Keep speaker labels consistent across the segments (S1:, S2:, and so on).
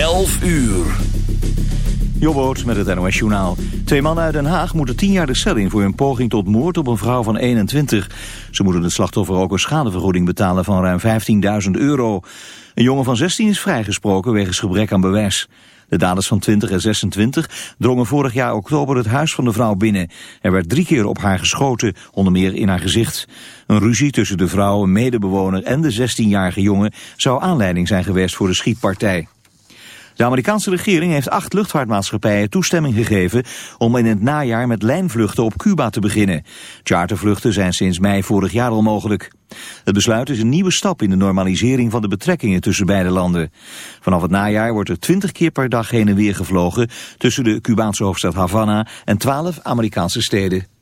S1: 11 uur.
S2: Jobboot met het NOS Journaal. Twee mannen uit Den Haag moeten tien jaar de cel in voor een poging tot moord op een vrouw van 21. Ze moeten het slachtoffer ook een schadevergoeding betalen van ruim 15.000 euro. Een jongen van 16 is vrijgesproken wegens gebrek aan bewijs. De daders van 20 en 26 drongen vorig jaar oktober het huis van de vrouw binnen. Er werd drie keer op haar geschoten, onder meer in haar gezicht. Een ruzie tussen de vrouw, een medebewoner en de 16-jarige jongen zou aanleiding zijn geweest voor de schietpartij. De Amerikaanse regering heeft acht luchtvaartmaatschappijen toestemming gegeven om in het najaar met lijnvluchten op Cuba te beginnen. Chartervluchten zijn sinds mei vorig jaar al mogelijk. Het besluit is een nieuwe stap in de normalisering van de betrekkingen tussen beide landen. Vanaf het najaar wordt er 20 keer per dag heen en weer gevlogen tussen de Cubaanse hoofdstad Havana en 12 Amerikaanse steden.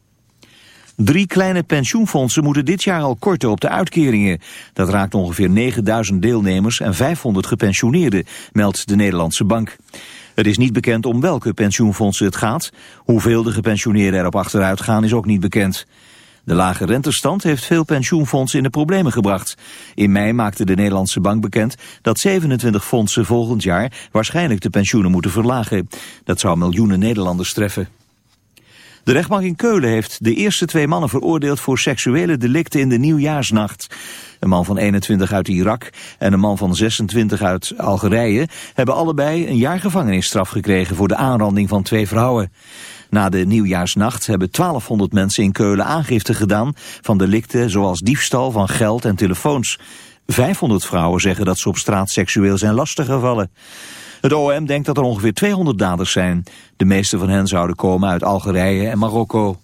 S2: Drie kleine pensioenfondsen moeten dit jaar al korten op de uitkeringen. Dat raakt ongeveer 9000 deelnemers en 500 gepensioneerden, meldt de Nederlandse Bank. Het is niet bekend om welke pensioenfondsen het gaat. Hoeveel de gepensioneerden erop achteruit gaan is ook niet bekend. De lage rentestand heeft veel pensioenfondsen in de problemen gebracht. In mei maakte de Nederlandse Bank bekend dat 27 fondsen volgend jaar waarschijnlijk de pensioenen moeten verlagen. Dat zou miljoenen Nederlanders treffen. De rechtbank in Keulen heeft de eerste twee mannen veroordeeld voor seksuele delicten in de nieuwjaarsnacht. Een man van 21 uit Irak en een man van 26 uit Algerije hebben allebei een jaar gevangenisstraf gekregen voor de aanranding van twee vrouwen. Na de nieuwjaarsnacht hebben 1200 mensen in Keulen aangifte gedaan van delicten zoals diefstal van geld en telefoons. 500 vrouwen zeggen dat ze op straat seksueel zijn lastiggevallen. Het OM denkt dat er ongeveer 200 daders zijn. De meeste van hen zouden komen uit Algerije en Marokko.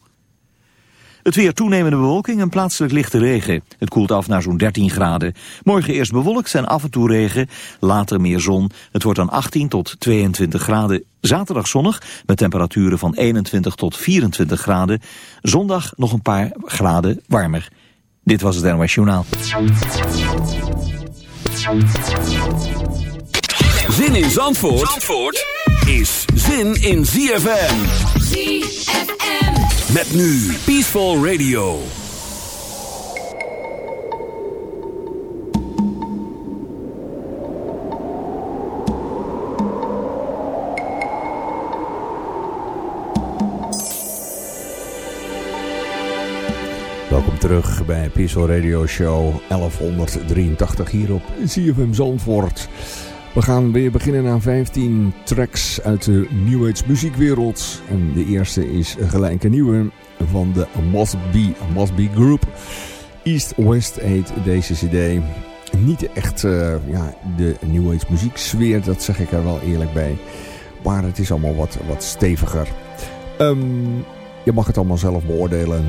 S2: Het weer toenemende bewolking en plaatselijk lichte regen. Het koelt af naar zo'n 13 graden. Morgen eerst bewolkt en af en toe regen, later meer zon. Het wordt dan 18 tot 22 graden. Zaterdag zonnig met temperaturen van 21 tot 24 graden. Zondag nog een paar graden warmer. Dit was het NOS Journaal.
S1: Zin in Zandvoort, Zandvoort is zin in ZFM.
S3: ZFM.
S1: Met nu Peaceful Radio.
S4: Welkom terug bij Peaceful Radio Show 1183 hier op ZFM Zandvoort. We gaan weer beginnen aan 15 tracks uit de New Age muziekwereld. En de eerste is gelijk een nieuwe van de Must Be, Must Group. East West heet deze cd. Niet echt uh, ja, de New Age muzieksfeer, dat zeg ik er wel eerlijk bij. Maar het is allemaal wat, wat steviger. Um, je mag het allemaal zelf beoordelen.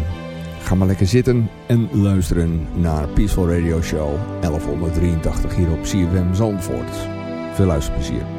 S4: Ga maar lekker zitten en luisteren naar Peaceful Radio Show 1183 hier op CFM Zandvoort. Veel luisterplezier.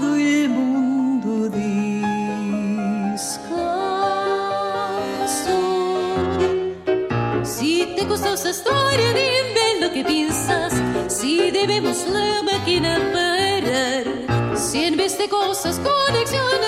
S5: todo el mundo descanso. Si te gustó esa historia, dime lo que piensas. Si debemos la máquina parar. Si en vez de cosas, conexiones.